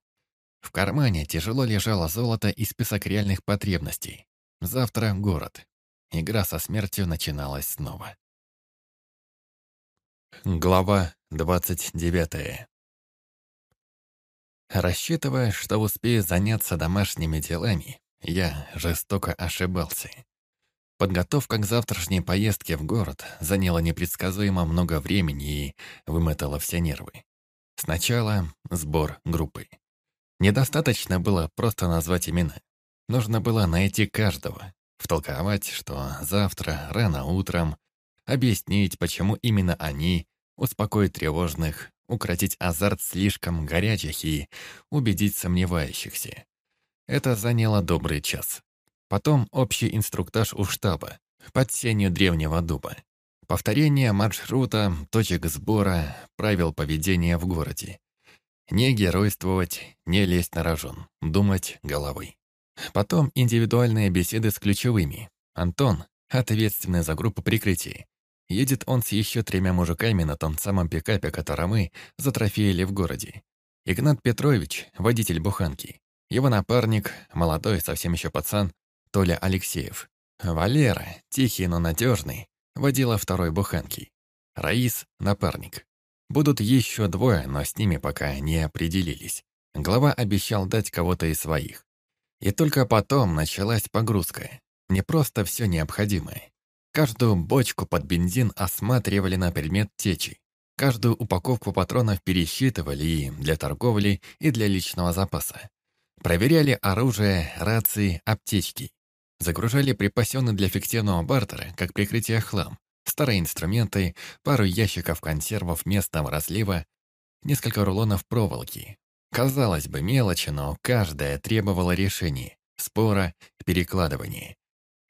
В кармане тяжело лежало золото и список реальных потребностей. Завтра — город. Игра со смертью начиналась снова. Глава двадцать девятая. Рассчитывая, что успею заняться домашними делами, я жестоко ошибался. Подготовка к завтрашней поездке в город заняла непредсказуемо много времени и вымотала все нервы. Сначала сбор группы. Недостаточно было просто назвать имена. Нужно было найти каждого, втолковать, что завтра, рано утром, объяснить, почему именно они, успокоить тревожных, укротить азарт слишком горячих и убедить сомневающихся. Это заняло добрый час. Потом общий инструктаж у штаба, под сенью древнего дуба. Повторение маршрута, точек сбора, правил поведения в городе. Не геройствовать, не лезть на рожон, думать головой. Потом индивидуальные беседы с ключевыми. Антон, ответственный за группу прикрытия. Едет он с еще тремя мужиками на том самом пикапе, который мы затрофеили в городе. Игнат Петрович, водитель буханки. Его напарник, молодой, совсем еще пацан, Толя Алексеев. Валера, тихий, но надежный, водила второй буханки. Раис — напарник. Будут еще двое, но с ними пока не определились. Глава обещал дать кого-то из своих. И только потом началась погрузка. Не просто все необходимое. Каждую бочку под бензин осматривали на предмет течи. Каждую упаковку патронов пересчитывали и для торговли, и для личного запаса. Проверяли оружие, рации, аптечки. Загружали припасенный для фиктивного бартера, как прикрытие хлам, старые инструменты, пару ящиков консервов местного разлива, несколько рулонов проволоки. Казалось бы, мелочи, но каждая требовала решения, спора, перекладывания.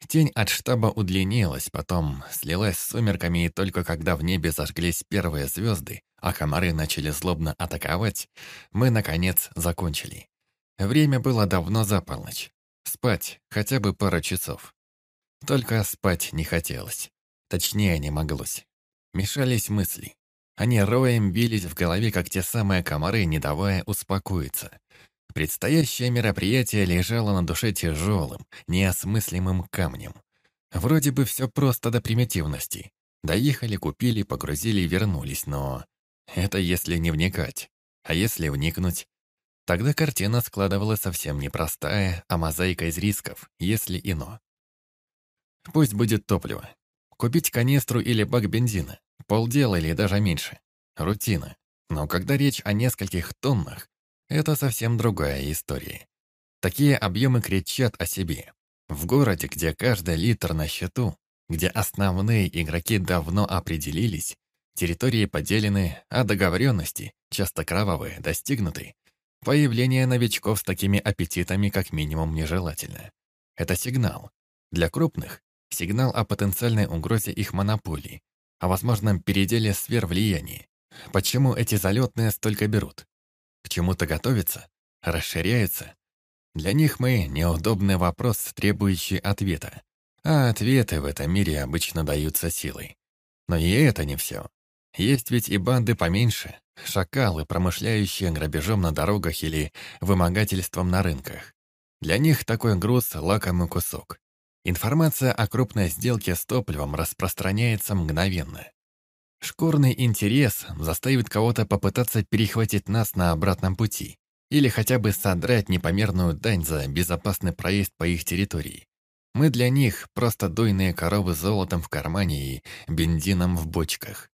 Тень от штаба удлинилась, потом слилась с сумерками, и только когда в небе зажглись первые звезды, а комары начали злобно атаковать, мы, наконец, закончили. Время было давно за полночь. Спать хотя бы пару часов. Только спать не хотелось. Точнее, не моглось. Мешались мысли. Они роем бились в голове, как те самые комары, не давая успокоиться. Предстоящее мероприятие лежало на душе тяжелым, неосмыслимым камнем. Вроде бы все просто до примитивности. Доехали, купили, погрузили и вернулись, но... Это если не вникать. А если вникнуть, Тогда картина складывалась совсем непростая, а мозаика из рисков, если ино. Пусть будет топливо. Купить канистру или бак бензина. Полдела или даже меньше. Рутина. Но когда речь о нескольких тоннах, это совсем другая история. Такие объемы кричат о себе. В городе, где каждый литр на счету, где основные игроки давно определились, территории поделены, а договоренности, часто кровавые, достигнуты, Появление новичков с такими аппетитами как минимум нежелательно. Это сигнал. Для крупных – сигнал о потенциальной угрозе их монополии, о возможном переделе сфер влияния. Почему эти залетные столько берут? К чему-то готовятся? Расширяются? Для них мы – неудобный вопрос, требующий ответа. А ответы в этом мире обычно даются силой. Но и это не все. Есть ведь и банды поменьше, Шакалы, промышляющие грабежом на дорогах или вымогательством на рынках. Для них такой груз – лакомый кусок. Информация о крупной сделке с топливом распространяется мгновенно. Шкурный интерес заставит кого-то попытаться перехватить нас на обратном пути или хотя бы содрать непомерную дань за безопасный проезд по их территории. Мы для них просто дойные коровы с золотом в кармане и бензином в бочках.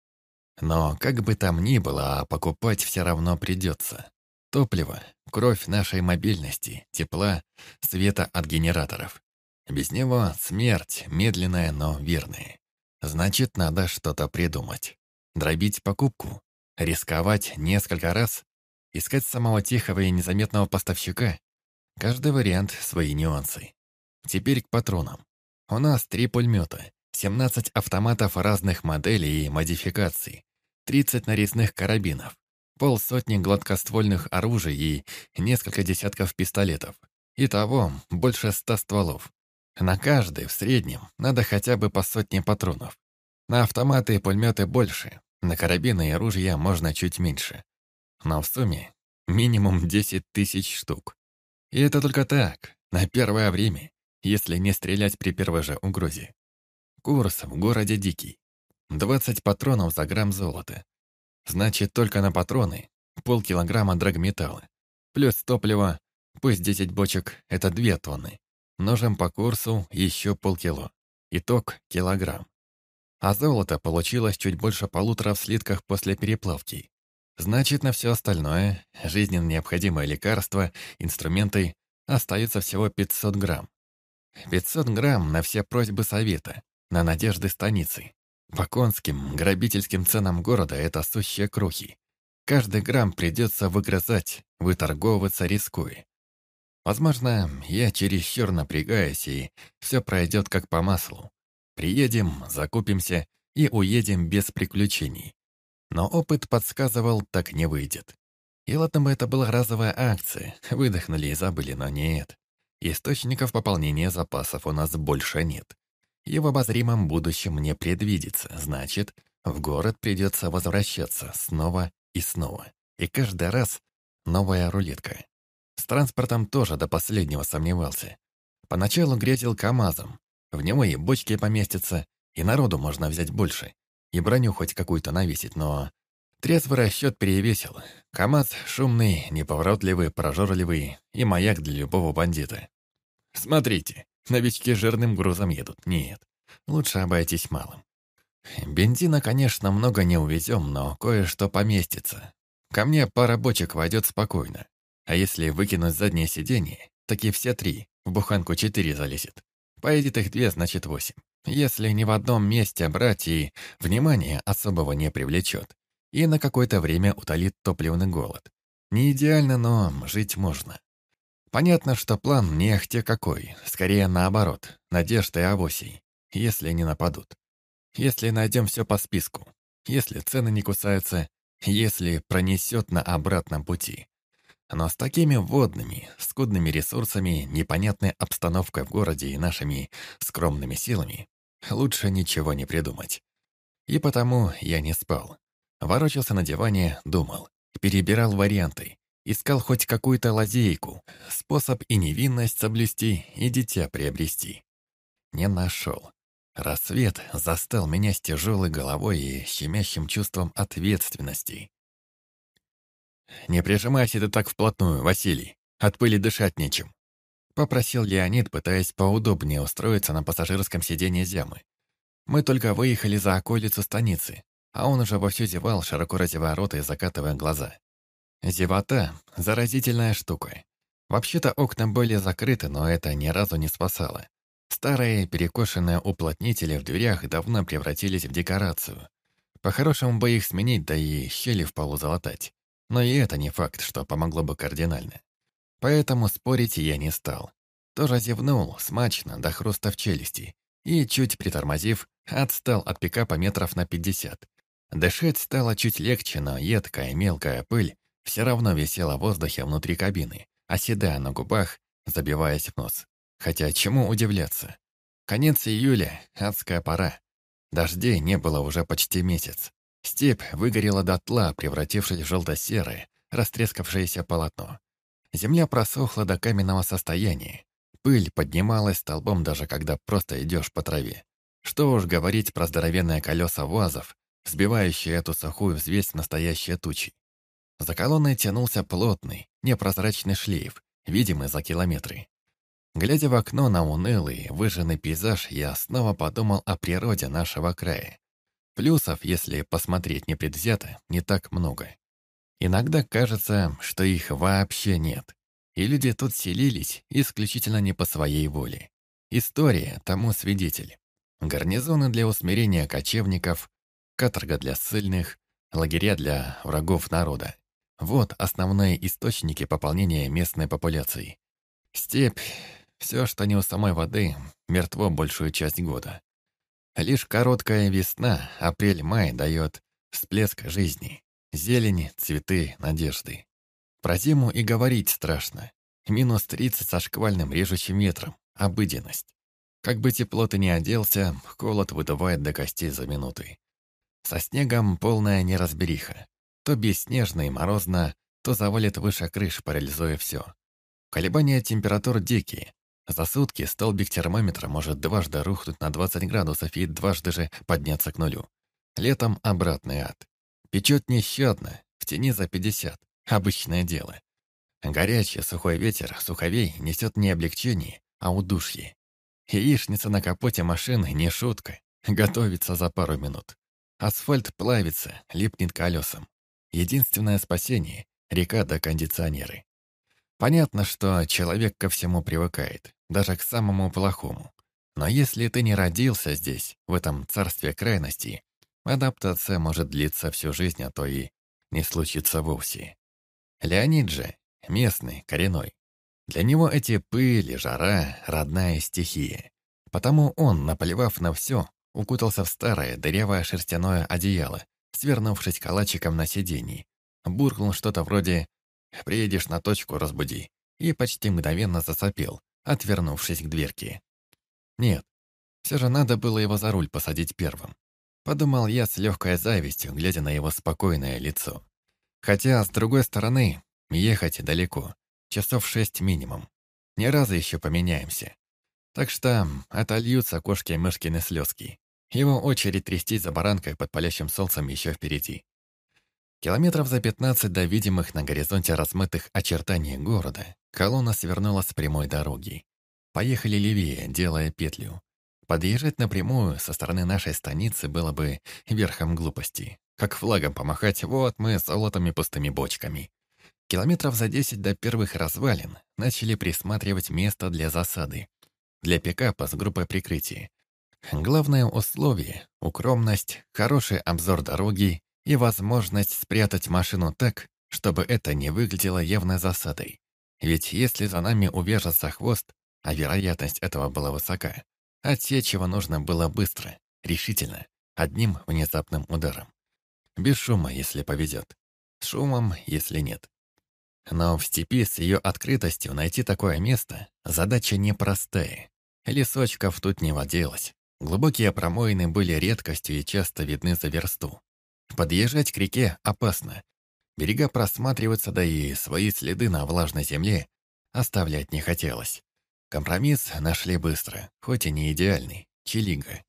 Но как бы там ни было, а покупать все равно придется. Топливо, кровь нашей мобильности, тепла, света от генераторов. Без него смерть, медленная, но верная. Значит, надо что-то придумать. Дробить покупку, рисковать несколько раз, искать самого тихого и незаметного поставщика. Каждый вариант свои нюансы. Теперь к патронам. У нас три пулемета, 17 автоматов разных моделей и модификаций, 30 нарезных карабинов, полсотни гладкоствольных оружий и несколько десятков пистолетов. Итого больше ста стволов. На каждый, в среднем, надо хотя бы по сотне патронов. На автоматы и пулеметы больше, на карабины и оружия можно чуть меньше. Но в сумме минимум 10 тысяч штук. И это только так, на первое время, если не стрелять при первой же угрозе. Курс в городе дикий. 20 патронов за грамм золота. Значит, только на патроны полкилограмма драгметалла. Плюс топливо, пусть 10 бочек — это 2 тонны. Ножем по курсу еще полкило. Итог – килограмм. А золото получилось чуть больше полутора в слитках после переплавки. Значит, на все остальное, жизненно необходимое лекарство, инструменты, остается всего 500 грамм. 500 грамм на все просьбы совета, на надежды станицы. По конским, грабительским ценам города это сущие крухи. Каждый грамм придется выгрызать, выторговываться, рискуя. Возможно, я чересчур напрягаюсь, и все пройдет как по маслу. Приедем, закупимся и уедем без приключений. Но опыт подсказывал, так не выйдет. И ладно бы это была разовая акция, выдохнули и забыли, но нет. Источников пополнения запасов у нас больше нет. И в обозримом будущем не предвидится, значит, в город придется возвращаться снова и снова. И каждый раз новая рулетка. С транспортом тоже до последнего сомневался. Поначалу грезил КАМАЗом. В него и бочки поместятся, и народу можно взять больше, и броню хоть какую-то навесить, но... Трезвый расчет перевесил. КАМАЗ шумный, неповоротливый, прожорливый и маяк для любого бандита. Смотрите, новички жирным грузом едут. Нет, лучше обойтись малым. Бензина, конечно, много не увезем, но кое-что поместится. Ко мне пара бочек войдет спокойно. А если выкинуть заднее сиденье, так и все три, в буханку четыре залезет. Поедет их две, значит восемь. Если ни в одном месте брать и внимание особого не привлечет. И на какое-то время утолит топливный голод. Не идеально, но жить можно. Понятно, что план не ахте какой, скорее наоборот, надежда и авосий, если не нападут. Если найдем все по списку, если цены не кусаются, если пронесет на обратном пути. Но с такими водными, скудными ресурсами, непонятной обстановкой в городе и нашими скромными силами, лучше ничего не придумать. И потому я не спал. Ворочался на диване, думал, перебирал варианты, искал хоть какую-то лазейку, способ и невинность соблюсти, и дитя приобрести. Не нашел. Рассвет застал меня с тяжелой головой и щемящим чувством ответственности. «Не прижимайся ты так вплотную, Василий. От пыли дышать нечем», — попросил Леонид, пытаясь поудобнее устроиться на пассажирском сиденье Зямы. Мы только выехали за околицу станицы, а он уже вовсю зевал, широко разевая рот и закатывая глаза. Зевота — заразительная штука. Вообще-то окна были закрыты, но это ни разу не спасало. Старые перекошенные уплотнители в дверях давно превратились в декорацию. По-хорошему бы их сменить, да и щели в полу залатать. Но и это не факт, что помогло бы кардинально. Поэтому спорить я не стал. Тоже зевнул, смачно, до хруста в челюсти, и, чуть притормозив, отстал от пикапа метров на пятьдесят. Дышать стало чуть легче, но едкая мелкая пыль все равно висела в воздухе внутри кабины, оседая на губах, забиваясь в нос. Хотя чему удивляться? Конец июля, адская пора. Дождей не было уже почти месяц. Степь выгорела дотла, превратившись в желто-серое, растрескавшееся полотно. Земля просохла до каменного состояния. Пыль поднималась столбом даже когда просто идешь по траве. Что уж говорить про здоровенные колеса вазов, сбивающие эту сухую взвесь в настоящие тучи. За колонной тянулся плотный, непрозрачный шлейф, видимый за километры. Глядя в окно на унылый, выжженный пейзаж, я снова подумал о природе нашего края. Плюсов, если посмотреть непредвзято, не так много. Иногда кажется, что их вообще нет. И люди тут селились исключительно не по своей воле. История тому свидетель. Гарнизоны для усмирения кочевников, каторга для ссыльных, лагеря для врагов народа. Вот основные источники пополнения местной популяции. Степь все, что не у самой воды, мертво большую часть года. Лишь короткая весна, апрель-май, дает всплеск жизни. Зелень, цветы, надежды. Про зиму и говорить страшно. Минус 30 со шквальным режущим ветром. Обыденность. Как бы тепло ты ни оделся, холод выдувает до костей за минуты. Со снегом полная неразбериха. То бесснежно и морозно, то завалит выше крыш, парализуя все. Колебания температур дикие, за сутки столбик термометра может дважды рухнуть на 20 градусов и дважды же подняться к нулю. Летом обратный ад. Печет нещадно, в тени за 50. Обычное дело. Горячий сухой ветер, суховей, несет не облегчение, а удушье. Яичница на капоте машины не шутка. Готовится за пару минут. Асфальт плавится, липнет колесам. Единственное спасение — река до кондиционеры. Понятно, что человек ко всему привыкает, даже к самому плохому. Но если ты не родился здесь, в этом царстве крайностей, адаптация может длиться всю жизнь, а то и не случится вовсе. Леонид же, местный, коренной. Для него эти пыли, жара — родная стихия. Потому он, наплевав на все, укутался в старое дырявое шерстяное одеяло, свернувшись калачиком на сиденье. Буркнул что-то вроде «Приедешь на точку, разбуди», и почти мгновенно засопел, отвернувшись к дверке. Нет, все же надо было его за руль посадить первым. Подумал я с легкой завистью, глядя на его спокойное лицо. Хотя, с другой стороны, ехать далеко, часов шесть минимум. Ни разу еще поменяемся. Так что отольются кошки-мышкины слезки. Его очередь трястись за баранкой под палящим солнцем еще впереди. Километров за пятнадцать до видимых на горизонте размытых очертаний города колонна свернула с прямой дороги. Поехали левее, делая петлю. Подъезжать напрямую со стороны нашей станицы было бы верхом глупости. Как флагом помахать, вот мы с золотыми пустыми бочками. Километров за десять до первых развалин начали присматривать место для засады. Для пикапа с группой прикрытия. Главное условие — укромность, хороший обзор дороги и возможность спрятать машину так, чтобы это не выглядело явной засадой. Ведь если за нами увяжется хвост, а вероятность этого была высока, отсечь его нужно было быстро, решительно, одним внезапным ударом. Без шума, если повезет. С шумом, если нет. Но в степи с ее открытостью найти такое место – задача непростая. Лесочков тут не водилось. Глубокие промоины были редкостью и часто видны за версту. Подъезжать к реке опасно. Берега просматриваются, да и свои следы на влажной земле оставлять не хотелось. Компромисс нашли быстро, хоть и не идеальный. Чилига.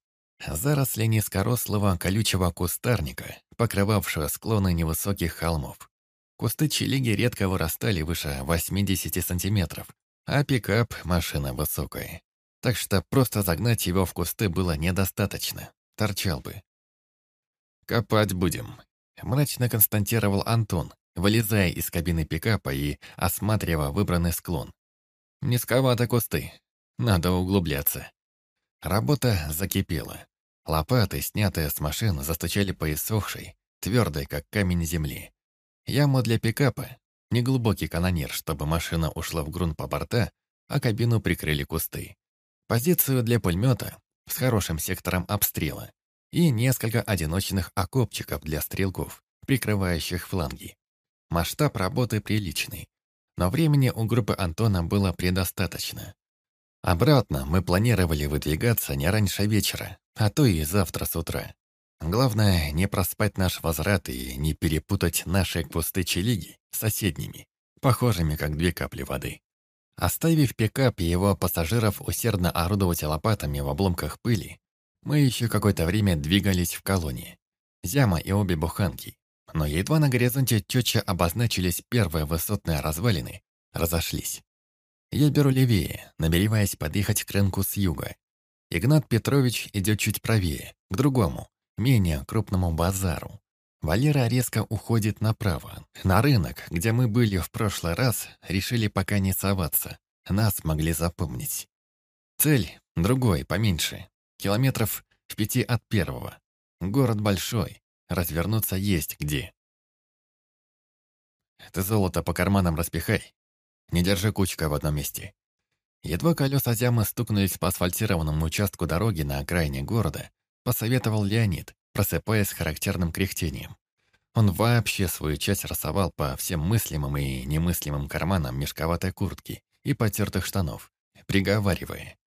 Заросли низкорослого колючего кустарника, покрывавшего склоны невысоких холмов. Кусты чилиги редко вырастали выше 80 сантиметров, а пикап — машина высокая. Так что просто загнать его в кусты было недостаточно. Торчал бы. «Копать будем», — мрачно констатировал Антон, вылезая из кабины пикапа и осматривая выбранный склон. Низковато кусты. Надо углубляться. Работа закипела. Лопаты, снятые с машин, застучали по иссохшей, твердой, как камень земли. Яма для пикапа. Неглубокий канонир, чтобы машина ушла в грунт по борта, а кабину прикрыли кусты. Позицию для пулемета с хорошим сектором обстрела и несколько одиночных окопчиков для стрелков, прикрывающих фланги. Масштаб работы приличный, но времени у группы Антона было предостаточно. Обратно мы планировали выдвигаться не раньше вечера, а то и завтра с утра. Главное, не проспать наш возврат и не перепутать наши кусты челиги с соседними, похожими как две капли воды. Оставив пикап и его пассажиров усердно орудовать лопатами в обломках пыли, мы еще какое-то время двигались в колонии. Зяма и обе буханки, но едва на горизонте четче обозначились первые высотные развалины, разошлись. Я беру левее, намереваясь подъехать к рынку с юга. Игнат Петрович идет чуть правее, к другому, менее крупному базару. Валера резко уходит направо, на рынок, где мы были в прошлый раз, решили пока не соваться. Нас могли запомнить. Цель другой, поменьше. Километров в пяти от первого. Город большой, Развернуться есть где. Ты золото по карманам распихай. Не держи кучка в одном месте. Едва колеса Зямы стукнулись по асфальтированному участку дороги на окраине города, посоветовал Леонид, просыпаясь с характерным кряхтением. Он вообще свою часть рассовал по всем мыслимым и немыслимым карманам мешковатой куртки и потертых штанов, приговаривая.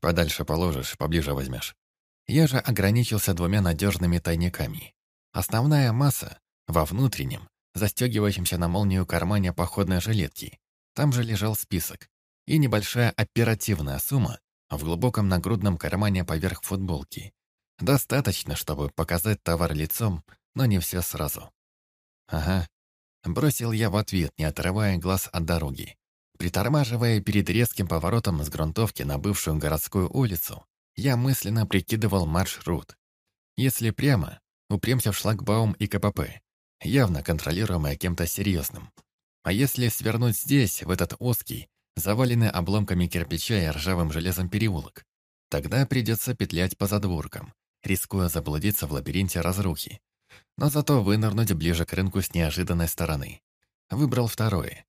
«Подальше положишь, поближе возьмешь». Я же ограничился двумя надежными тайниками. Основная масса во внутреннем, застегивающемся на молнию кармане походной жилетки. Там же лежал список. И небольшая оперативная сумма в глубоком нагрудном кармане поверх футболки. Достаточно, чтобы показать товар лицом, но не все сразу. Ага. Бросил я в ответ, не отрывая глаз от дороги. Притормаживая перед резким поворотом с грунтовки на бывшую городскую улицу, я мысленно прикидывал маршрут. Если прямо, упремся в шлагбаум и КПП, явно контролируемое кем-то серьезным. А если свернуть здесь, в этот узкий, заваленный обломками кирпича и ржавым железом переулок, тогда придется петлять по задворкам, рискуя заблудиться в лабиринте разрухи. Но зато вынырнуть ближе к рынку с неожиданной стороны. Выбрал второе.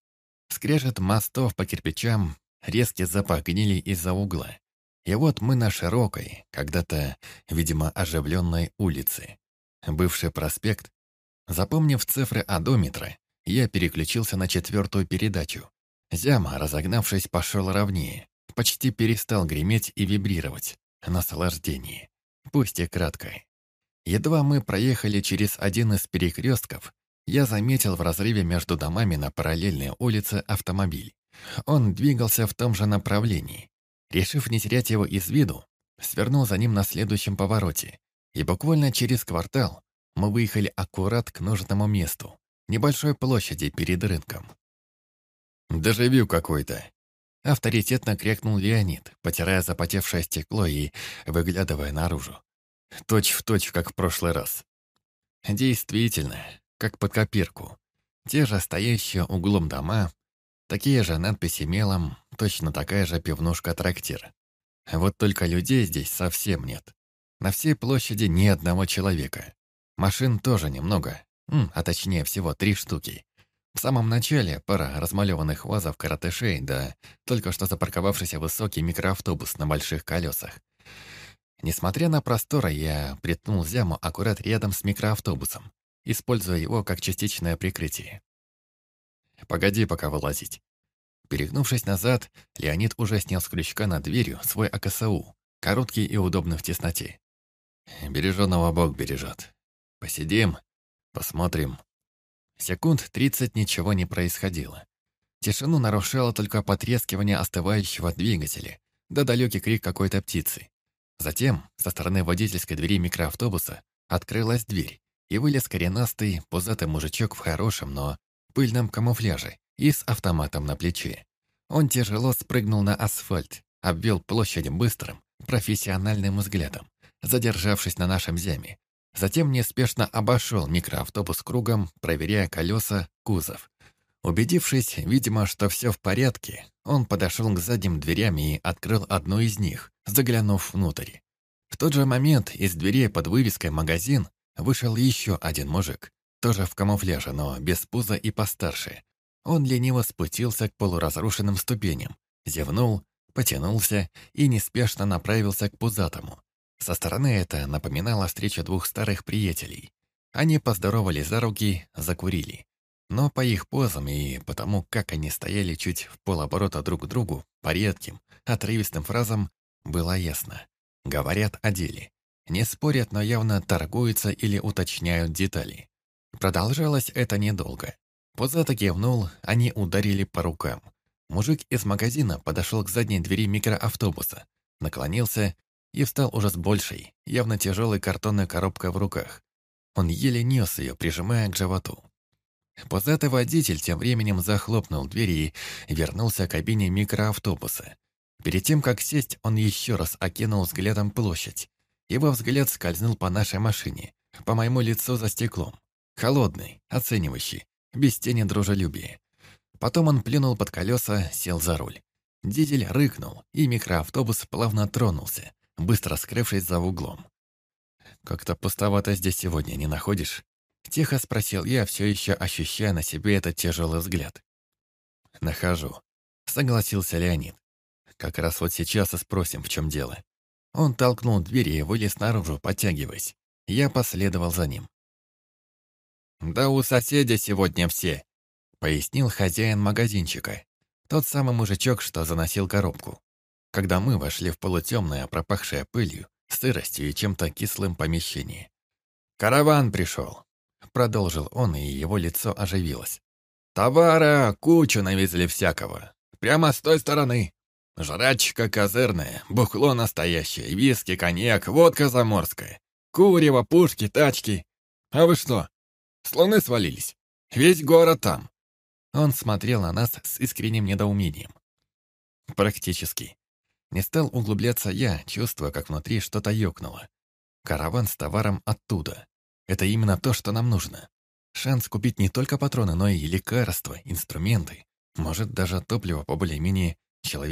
Скрежет мостов по кирпичам, резкий запах гнили из-за угла. И вот мы на широкой, когда-то, видимо, оживленной улице. Бывший проспект. Запомнив цифры одометра, я переключился на четвертую передачу. Зяма, разогнавшись, пошел ровнее. Почти перестал греметь и вибрировать. Наслаждение. Пусть и краткое. Едва мы проехали через один из перекрестков, я заметил в разрыве между домами на параллельной улице автомобиль. Он двигался в том же направлении. Решив не терять его из виду, свернул за ним на следующем повороте. И буквально через квартал мы выехали аккурат к нужному месту, небольшой площади перед рынком. «Дежавю какой-то!» Авторитетно крикнул Леонид, потирая запотевшее стекло и выглядывая наружу. Точь в точь, как в прошлый раз. Действительно, как под копирку. Те же стоящие углом дома, такие же надписи мелом, точно такая же пивнушка-трактир. Вот только людей здесь совсем нет. На всей площади ни одного человека. Машин тоже немного, а точнее всего три штуки. В самом начале пара размалеванных вазов каратышей, да только что запарковавшийся высокий микроавтобус на больших колесах. Несмотря на простор, я притнул зяму аккурат рядом с микроавтобусом используя его как частичное прикрытие. «Погоди пока вылазить». Перегнувшись назад, Леонид уже снял с крючка над дверью свой АКСУ, короткий и удобный в тесноте. «Береженого Бог бережет. Посидим, посмотрим». Секунд тридцать ничего не происходило. Тишину нарушало только потрескивание остывающего двигателя, да далекий крик какой-то птицы. Затем, со стороны водительской двери микроавтобуса, открылась дверь, и вылез коренастый, пузатый мужичок в хорошем, но пыльном камуфляже и с автоматом на плече. Он тяжело спрыгнул на асфальт, обвел площадь быстрым, профессиональным взглядом, задержавшись на нашем зяме. Затем неспешно обошел микроавтобус кругом, проверяя колеса, кузов. Убедившись, видимо, что все в порядке, он подошел к задним дверям и открыл одну из них, заглянув внутрь. В тот же момент из дверей под вывеской «Магазин» Вышел еще один мужик, тоже в камуфляже, но без пуза и постарше. Он лениво спустился к полуразрушенным ступеням, зевнул, потянулся и неспешно направился к пузатому. Со стороны это напоминало встречу двух старых приятелей. Они поздоровались за руки, закурили. Но по их позам и потому, как они стояли чуть в полоборота друг к другу, по редким, отрывистым фразам, было ясно. Говорят о деле. Не спорят, но явно торгуются или уточняют детали. Продолжалось это недолго. Позато кивнул, они ударили по рукам. Мужик из магазина подошел к задней двери микроавтобуса, наклонился и встал уже с большей, явно тяжелой картонной коробкой в руках. Он еле нес ее, прижимая к животу. Позатый водитель тем временем захлопнул дверь и вернулся к кабине микроавтобуса. Перед тем, как сесть, он еще раз окинул взглядом площадь, его взгляд скользнул по нашей машине, по моему лицу за стеклом. Холодный, оценивающий, без тени дружелюбия. Потом он плюнул под колеса, сел за руль. Дизель рыкнул, и микроавтобус плавно тронулся, быстро скрывшись за углом. «Как-то пустовато здесь сегодня, не находишь?» Тихо спросил я, все еще ощущая на себе этот тяжелый взгляд. «Нахожу», — согласился Леонид. «Как раз вот сейчас и спросим, в чем дело. Он толкнул дверь и вылез наружу, подтягиваясь. Я последовал за ним. «Да у соседя сегодня все», — пояснил хозяин магазинчика. Тот самый мужичок, что заносил коробку. Когда мы вошли в полутемное, пропахшее пылью, сыростью и чем-то кислым помещение. «Караван пришел», — продолжил он, и его лицо оживилось. «Товара кучу навезли всякого. Прямо с той стороны. Жрачка козырная, бухло настоящее, виски, коньяк, водка заморская. Курево, пушки, тачки. А вы что, с луны свалились? Весь город там. Он смотрел на нас с искренним недоумением. Практически. Не стал углубляться я, чувствуя, как внутри что-то ёкнуло. Караван с товаром оттуда. Это именно то, что нам нужно. Шанс купить не только патроны, но и лекарства, инструменты, может, даже топливо по более-менее человеческому